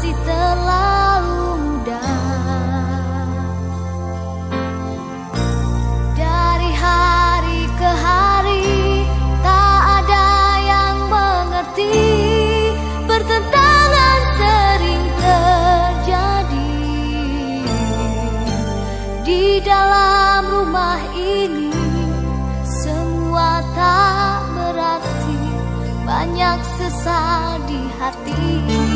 masih terlalu muda. Dari hari ke hari Tak ada yang mengerti Pertentangan sering terjadi. Di dalam rumah ini Semua tak berarti Banyak sesal di hati.